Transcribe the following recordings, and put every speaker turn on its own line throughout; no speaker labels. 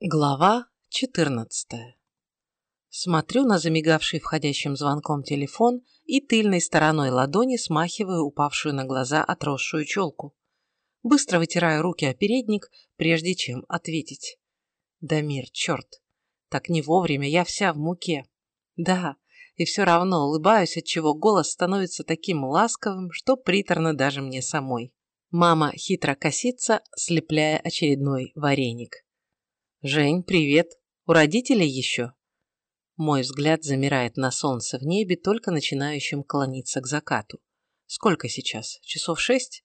Глава 14. Смотрю на замигавший входящим звонком телефон и тыльной стороной ладони смахиваю упавшую на глаза отросшую челку. Быстро вытираю руки о передник, прежде чем ответить. Да мир, черт. Так не вовремя, я вся в муке. Да, и все равно улыбаюсь, отчего голос становится таким ласковым, что приторно даже мне самой. Мама хитро косится, слепляя очередной вареник. «Жень, привет! У родителей еще?» Мой взгляд замирает на солнце в небе, только начинающем клониться к закату. Сколько сейчас? Часов шесть?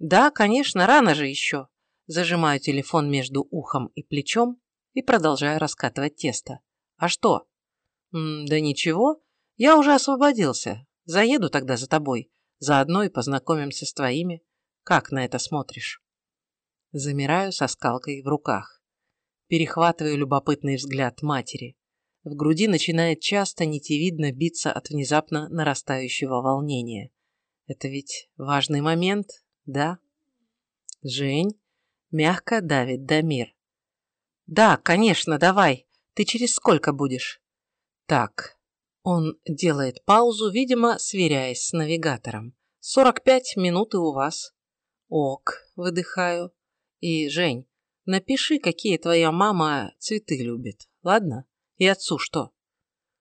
Да, конечно, рано же еще. Зажимаю телефон между ухом и плечом и продолжаю раскатывать тесто. А что? М да ничего, я уже освободился. Заеду тогда за тобой. Заодно и познакомимся с твоими. Как на это смотришь? Замираю со скалкой в руках перехватываю любопытный взгляд матери. В груди начинает часто нитевидно биться от внезапно нарастающего волнения. Это ведь важный момент, да? Жень мягко давит Дамир. Да, конечно, давай. Ты через сколько будешь? Так. Он делает паузу, видимо, сверяясь с навигатором. Сорок пять минут и у вас. Ок, выдыхаю. И, Жень, Напиши, какие твоя мама цветы любит, ладно? И отцу что?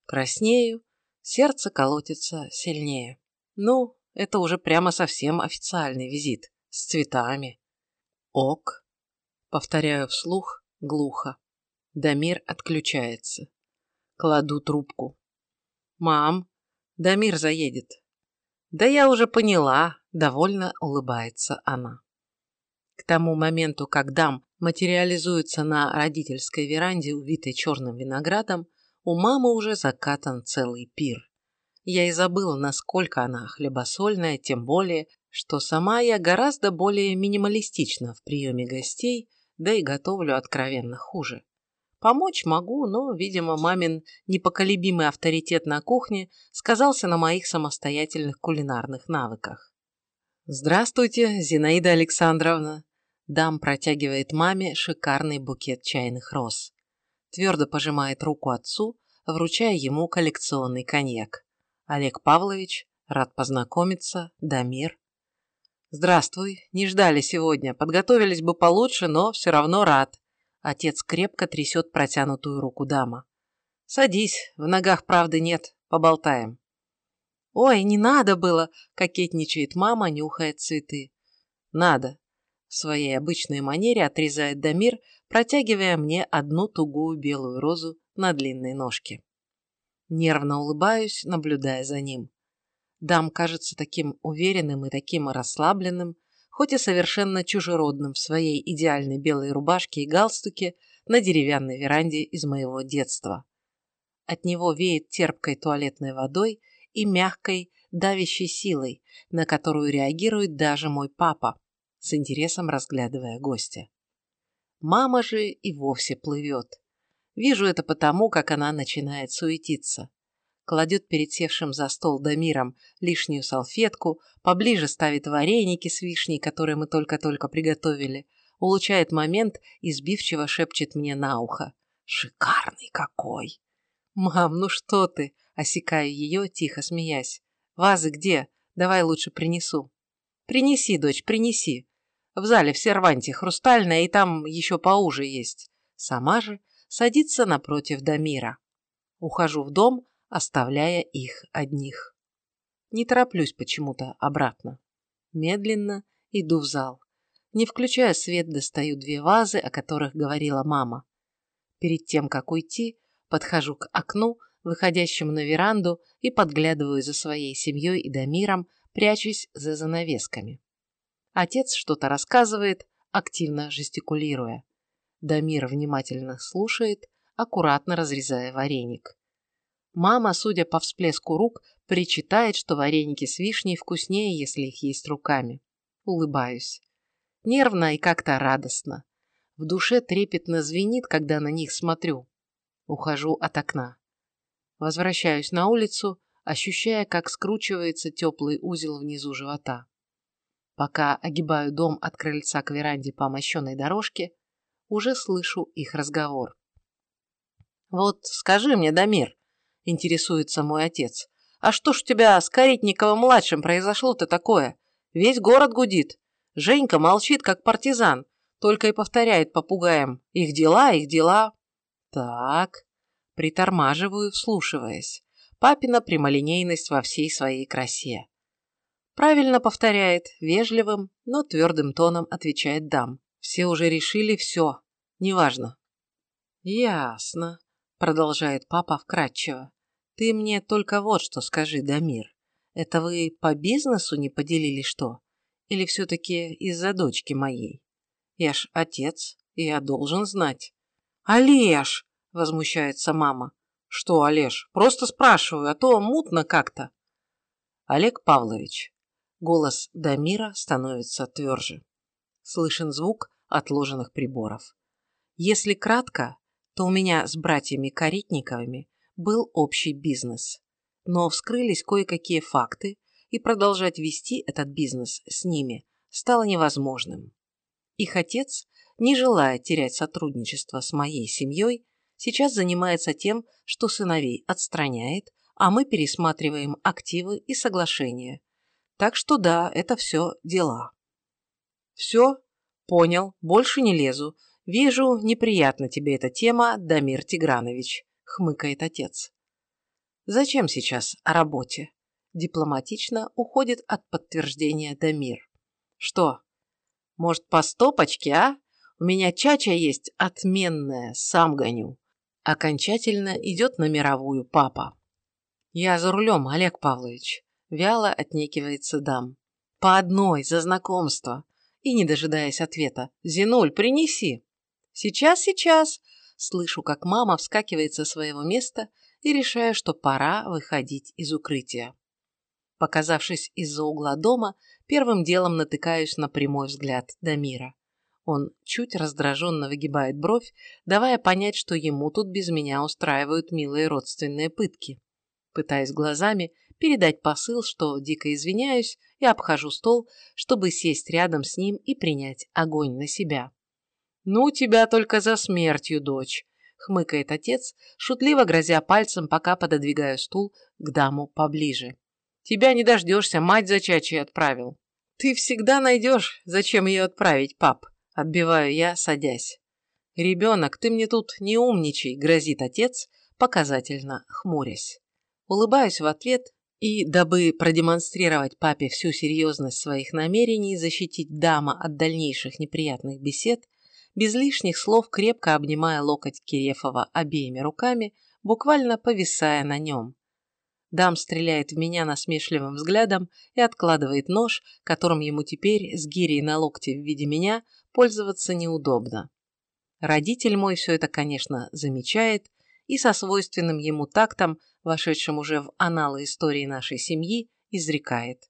Краснею, сердце колотится сильнее. Ну, это уже прямо совсем официальный визит, с цветами. Ок. Повторяю вслух, глухо. Дамир отключается. Кладу трубку. «Мам, Дамир заедет». «Да я уже поняла», — довольно улыбается она. К тому моменту, как дам материализуется на родительской веранде, увитой черным виноградом, у мамы уже закатан целый пир. Я и забыла, насколько она хлебосольная, тем более, что сама я гораздо более минималистична в приеме гостей, да и готовлю откровенно хуже. Помочь могу, но, видимо, мамин непоколебимый авторитет на кухне сказался на моих самостоятельных кулинарных навыках. «Здравствуйте, Зинаида Александровна!» Дам протягивает маме шикарный букет чайных роз. Твердо пожимает руку отцу, вручая ему коллекционный коньяк. Олег Павлович, рад познакомиться, Дамир. Здравствуй, не ждали сегодня, подготовились бы получше, но все равно рад. Отец крепко трясет протянутую руку дама. Садись, в ногах правды нет, поболтаем. Ой, не надо было, кокетничает мама, нюхая цветы. Надо, в своей обычной манере отрезает Дамир, протягивая мне одну тугую белую розу на длинной ножке. Нервно улыбаюсь, наблюдая за ним. Дам кажется таким уверенным и таким расслабленным, хоть и совершенно чужеродным в своей идеальной белой рубашке и галстуке на деревянной веранде из моего детства. От него веет терпкой туалетной водой и мягкой, давящей силой, на которую реагирует даже мой папа, с интересом разглядывая гостя. Мама же и вовсе плывет. Вижу это потому, как она начинает суетиться. Кладет перед севшим за стол Дамиром лишнюю салфетку, поближе ставит вареники с вишней, которые мы только-только приготовили, улучшает момент и сбивчиво шепчет мне на ухо. «Шикарный какой!» «Мам, ну что ты?» – осекаю ее, тихо смеясь. «Вазы где? Давай лучше принесу». «Принеси, дочь, принеси. В зале в серванте хрустальная, и там еще поуже есть». Сама же садится напротив Дамира. Ухожу в дом, оставляя их одних. Не тороплюсь почему-то обратно. Медленно иду в зал. Не включая свет, достаю две вазы, о которых говорила мама. Перед тем, как уйти, подхожу к окну, выходящему на веранду, и подглядываю за своей семьей и Дамиром, прячусь за занавесками. Отец что-то рассказывает, активно жестикулируя. Дамир внимательно слушает, аккуратно разрезая вареник. Мама, судя по всплеску рук, причитает, что вареники с вишней вкуснее, если их есть руками. Улыбаюсь. Нервно и как-то радостно. В душе трепетно звенит, когда на них смотрю. Ухожу от окна. Возвращаюсь на улицу, ощущая, как скручивается теплый узел внизу живота. Пока огибаю дом от крыльца к веранде по мощенной дорожке, Уже слышу их разговор. «Вот скажи мне, Дамир», – интересуется мой отец, «а что ж у тебя с Каритниковым-младшим произошло-то такое? Весь город гудит. Женька молчит, как партизан, только и повторяет попугаем «их дела, их дела». Так, притормаживаю, вслушиваясь. Папина прямолинейность во всей своей красе. Правильно повторяет, вежливым, но твердым тоном отвечает дам. Все уже решили все, неважно. Ясно, продолжает папа вкратчиво. Ты мне только вот что скажи, Дамир. Это вы по бизнесу не поделили что? Или все-таки из-за дочки моей? Я ж отец, и я должен знать. Олеж! Возмущается мама. Что, Олеж? Просто спрашиваю, а то мутно как-то. Олег Павлович. Голос Дамира становится тверже. Слышен звук отложенных приборов. Если кратко, то у меня с братьями Каритниковыми был общий бизнес. Но вскрылись кое-какие факты, и продолжать вести этот бизнес с ними стало невозможным. Их отец, не желая терять сотрудничество с моей семьей, сейчас занимается тем, что сыновей отстраняет, а мы пересматриваем активы и соглашения. Так что да, это все дела. Все, понял, больше не лезу. Вижу, неприятна тебе эта тема, Дамир Тигранович, хмыкает отец. Зачем сейчас о работе? Дипломатично уходит от подтверждения Дамир. Что, может, по стопочке, а? У меня чача есть отменная, сам гоню. Окончательно идет на мировую папа. Я за рулем, Олег Павлович. Вяло отнекивается дам. По одной, за знакомство. И, не дожидаясь ответа, «Зинуль, принеси!» «Сейчас, сейчас!» Слышу, как мама вскакивает со своего места и решаю, что пора выходить из укрытия. Показавшись из-за угла дома, первым делом натыкаюсь на прямой взгляд Дамира. Он чуть раздраженно выгибает бровь, давая понять, что ему тут без меня устраивают милые родственные пытки. Пытаясь глазами передать посыл, что дико извиняюсь и обхожу стол, чтобы сесть рядом с ним и принять огонь на себя. «Ну, тебя только за смертью, дочь!» — хмыкает отец, шутливо грозя пальцем, пока пододвигаю стул к даму поближе. «Тебя не дождешься, мать зачачьей отправил». «Ты всегда найдешь, зачем ее отправить, пап», Отбиваю я, садясь. «Ребенок, ты мне тут не умничай», — грозит отец, показательно хмурясь. Улыбаюсь в ответ и, дабы продемонстрировать папе всю серьезность своих намерений защитить дама от дальнейших неприятных бесед, без лишних слов крепко обнимая локоть Кирефова обеими руками, буквально повисая на нем. Дам стреляет в меня насмешливым взглядом и откладывает нож, которым ему теперь с гирей на локте в виде меня пользоваться неудобно. Родитель мой все это, конечно, замечает и со свойственным ему тактом, вошедшим уже в аналы истории нашей семьи, изрекает.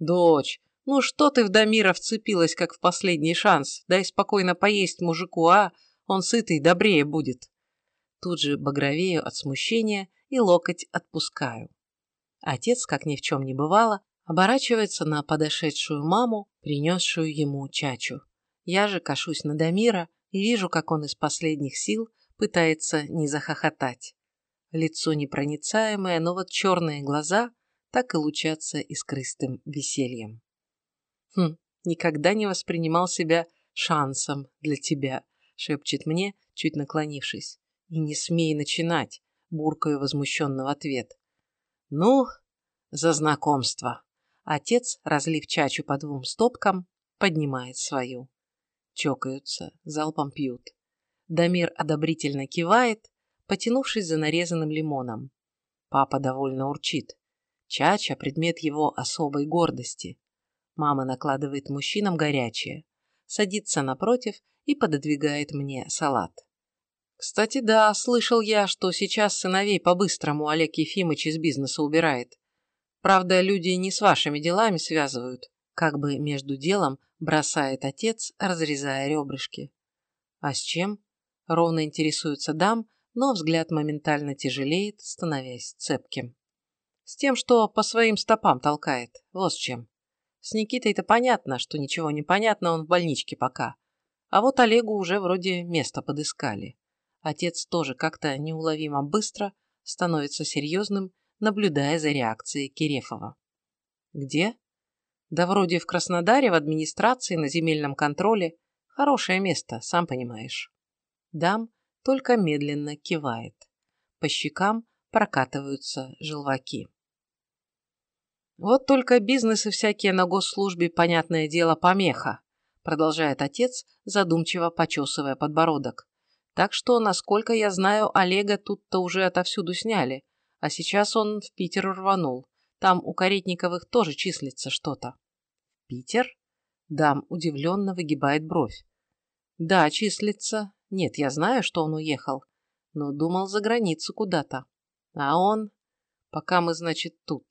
«Дочь, ну что ты в Дамира вцепилась, как в последний шанс? Дай спокойно поесть мужику, а? Он сытый, добрее будет». Тут же багровею от смущения и локоть отпускаю. Отец, как ни в чем не бывало, оборачивается на подошедшую маму, принесшую ему чачу. Я же кашусь на Дамира и вижу, как он из последних сил пытается не захохотать. Лицо непроницаемое, но вот черные глаза так и лучатся искрыстым весельем. «Хм, никогда не воспринимал себя шансом для тебя», шепчет мне, чуть наклонившись. «И не смей начинать», буркаю возмущенно в ответ. «Ну, за знакомство». Отец, разлив чачу по двум стопкам, поднимает свою чокаются, залпом пьют. Дамир одобрительно кивает, потянувшись за нарезанным лимоном. Папа довольно урчит. Чача – предмет его особой гордости. Мама накладывает мужчинам горячее, садится напротив и пододвигает мне салат. Кстати, да, слышал я, что сейчас сыновей по-быстрому Олег Ефимыч из бизнеса убирает. Правда, люди не с вашими делами связывают, как бы между делом бросает отец, разрезая ребрышки. А с чем? Ровно интересуется дам, но взгляд моментально тяжелеет, становясь цепким. С тем, что по своим стопам толкает. Вот с чем. С Никитой-то понятно, что ничего не понятно, он в больничке пока. А вот Олегу уже вроде место подыскали. Отец тоже как-то неуловимо быстро становится серьезным, наблюдая за реакцией Кирефова. Где? Да вроде в Краснодаре, в администрации, на земельном контроле. Хорошее место, сам понимаешь. Дам только медленно кивает. По щекам прокатываются желваки. Вот только бизнесы всякие на госслужбе, понятное дело, помеха, продолжает отец, задумчиво почесывая подбородок. Так что, насколько я знаю, Олега тут-то уже отовсюду сняли, а сейчас он в Питер рванул. Там у Каретниковых тоже числится что-то. Питер? Дам удивленно выгибает бровь. Да, числится. Нет, я знаю, что он уехал, но думал за границу куда-то. А он... Пока мы, значит, тут.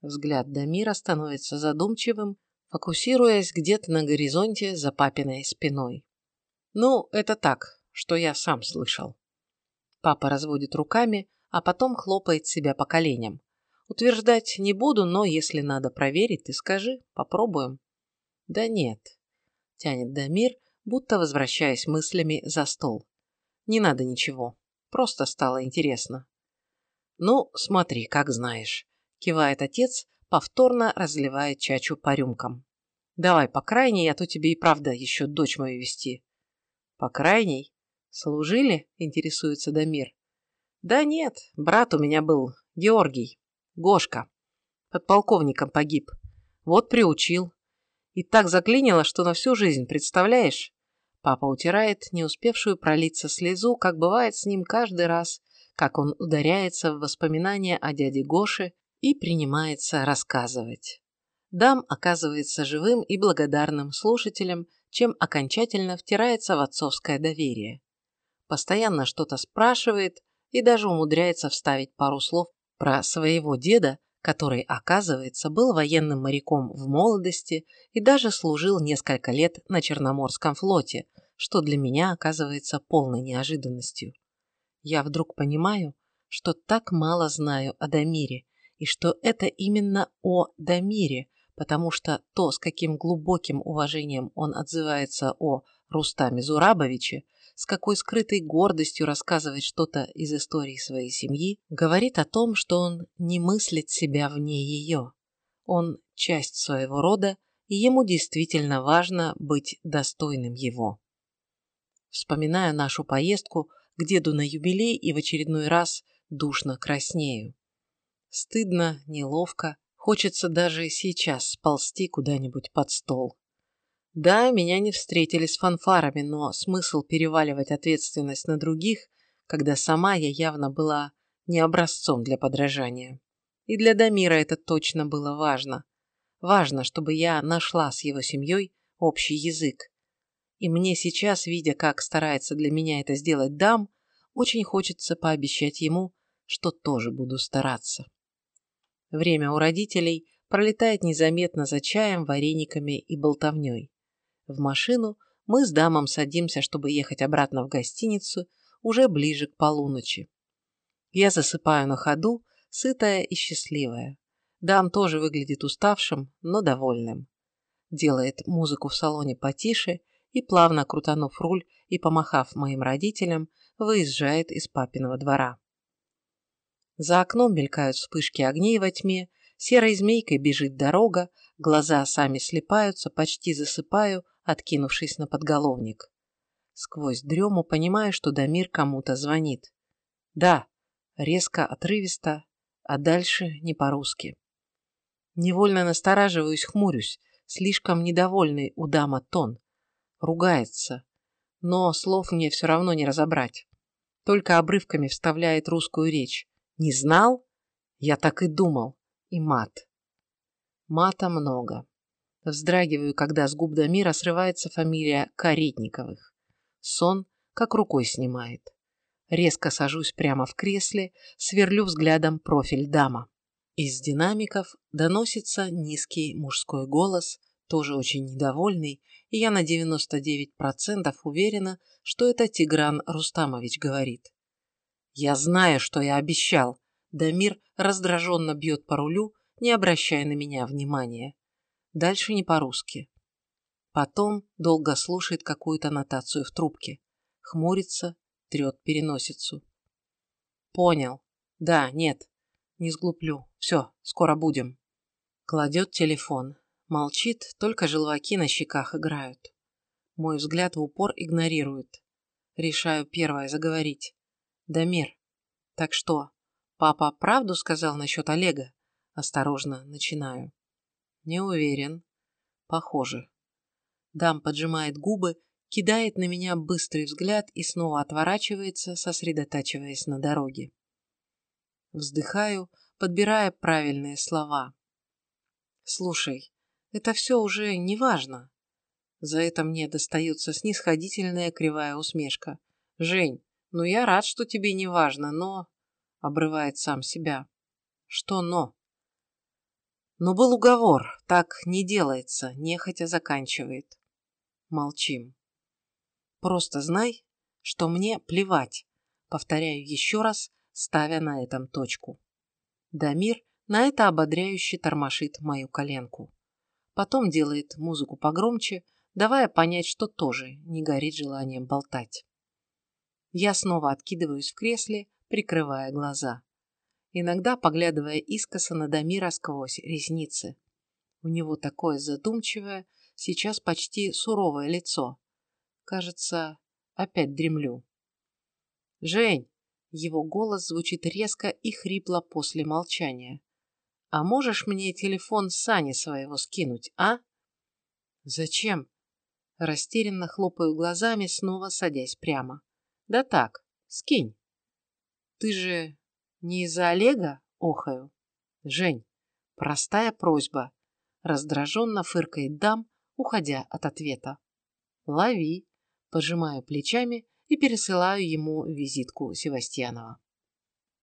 Взгляд Дамира становится задумчивым, фокусируясь где-то на горизонте за папиной спиной. Ну, это так, что я сам слышал. Папа разводит руками, а потом хлопает себя по коленям. Утверждать не буду, но если надо проверить, ты скажи, попробуем. Да нет, тянет Дамир, будто возвращаясь мыслями за стол. Не надо ничего, просто стало интересно. Ну, смотри, как знаешь кивает отец, повторно разливая чачу по рюмкам. Давай по крайней, а то тебе и правда еще дочь мою вести. По крайней? Служили? Интересуется Дамир. Да нет, брат у меня был, Георгий, Гошка. Подполковником погиб. Вот приучил. И так заклинило, что на всю жизнь, представляешь? Папа утирает не успевшую пролиться слезу, как бывает с ним каждый раз, как он ударяется в воспоминания о дяде Гоше и принимается рассказывать. Дам оказывается живым и благодарным слушателем, чем окончательно втирается в отцовское доверие. Постоянно что-то спрашивает и даже умудряется вставить пару слов про своего деда, который, оказывается, был военным моряком в молодости и даже служил несколько лет на Черноморском флоте, что для меня оказывается полной неожиданностью. Я вдруг понимаю, что так мало знаю о Дамире и что это именно о Дамире, потому что то, с каким глубоким уважением он отзывается о Рустаме Зурабовиче, с какой скрытой гордостью рассказывает что-то из истории своей семьи, говорит о том, что он не мыслит себя вне ее. Он часть своего рода, и ему действительно важно быть достойным его. Вспоминая нашу поездку к деду на юбилей и в очередной раз душно краснею. Стыдно, неловко, хочется даже сейчас сползти куда-нибудь под стол. Да, меня не встретили с фанфарами, но смысл переваливать ответственность на других, когда сама я явно была не образцом для подражания. И для Дамира это точно было важно. Важно, чтобы я нашла с его семьей общий язык. И мне сейчас, видя, как старается для меня это сделать Дам, очень хочется пообещать ему, что тоже буду стараться. Время у родителей пролетает незаметно за чаем, варениками и болтовней. В машину мы с дамом садимся, чтобы ехать обратно в гостиницу уже ближе к полуночи. Я засыпаю на ходу, сытая и счастливая. Дам тоже выглядит уставшим, но довольным. Делает музыку в салоне потише и, плавно крутанув руль и помахав моим родителям, выезжает из папиного двора. За окном мелькают вспышки огней во тьме, серой змейкой бежит дорога, глаза сами слепаются, почти засыпаю, откинувшись на подголовник. Сквозь дрему понимаю, что Дамир кому-то звонит. Да, резко, отрывисто, а дальше не по-русски. Невольно настораживаюсь, хмурюсь, слишком недовольный у дама тон. Ругается, но слов мне все равно не разобрать. Только обрывками вставляет русскую речь. Не знал? Я так и думал. И мат. Мата много. Вздрагиваю, когда с губ Дамира срывается фамилия Каретниковых. Сон как рукой снимает. Резко сажусь прямо в кресле, сверлю взглядом профиль дама. Из динамиков доносится низкий мужской голос, тоже очень недовольный, и я на 99% уверена, что это Тигран Рустамович говорит. «Я знаю, что я обещал». Дамир раздраженно бьет по рулю, не обращая на меня внимания. Дальше не по-русски. Потом долго слушает какую-то нотацию в трубке. Хмурится, трет переносицу. Понял. Да, нет. Не сглуплю. Все, скоро будем. Кладет телефон. Молчит, только желваки на щеках играют. Мой взгляд в упор игнорирует. Решаю первое заговорить. Дамир, так что, папа правду сказал насчет Олега? Осторожно начинаю. Не уверен. Похоже. Дам поджимает губы, кидает на меня быстрый взгляд и снова отворачивается, сосредотачиваясь на дороге. Вздыхаю, подбирая правильные слова. Слушай, это все уже не важно. За это мне достается снисходительная кривая усмешка. Жень, ну я рад, что тебе не важно, но... Обрывает сам себя. Что но? Но был уговор, так не делается, нехотя заканчивает. Молчим. Просто знай, что мне плевать, повторяю еще раз, ставя на этом точку. Дамир на это ободряюще тормошит мою коленку. Потом делает музыку погромче, давая понять, что тоже не горит желанием болтать. Я снова откидываюсь в кресле, прикрывая глаза иногда поглядывая искоса на Дамира сквозь ресницы. У него такое задумчивое, сейчас почти суровое лицо. Кажется, опять дремлю. «Жень!» Его голос звучит резко и хрипло после молчания. «А можешь мне телефон Сани своего скинуть, а?» «Зачем?» Растерянно хлопаю глазами, снова садясь прямо. «Да так, скинь». «Ты же не из-за Олега? Охаю. Жень, простая просьба. Раздраженно фыркает дам, уходя от ответа. Лови. Пожимаю плечами и пересылаю ему визитку Севастьянова.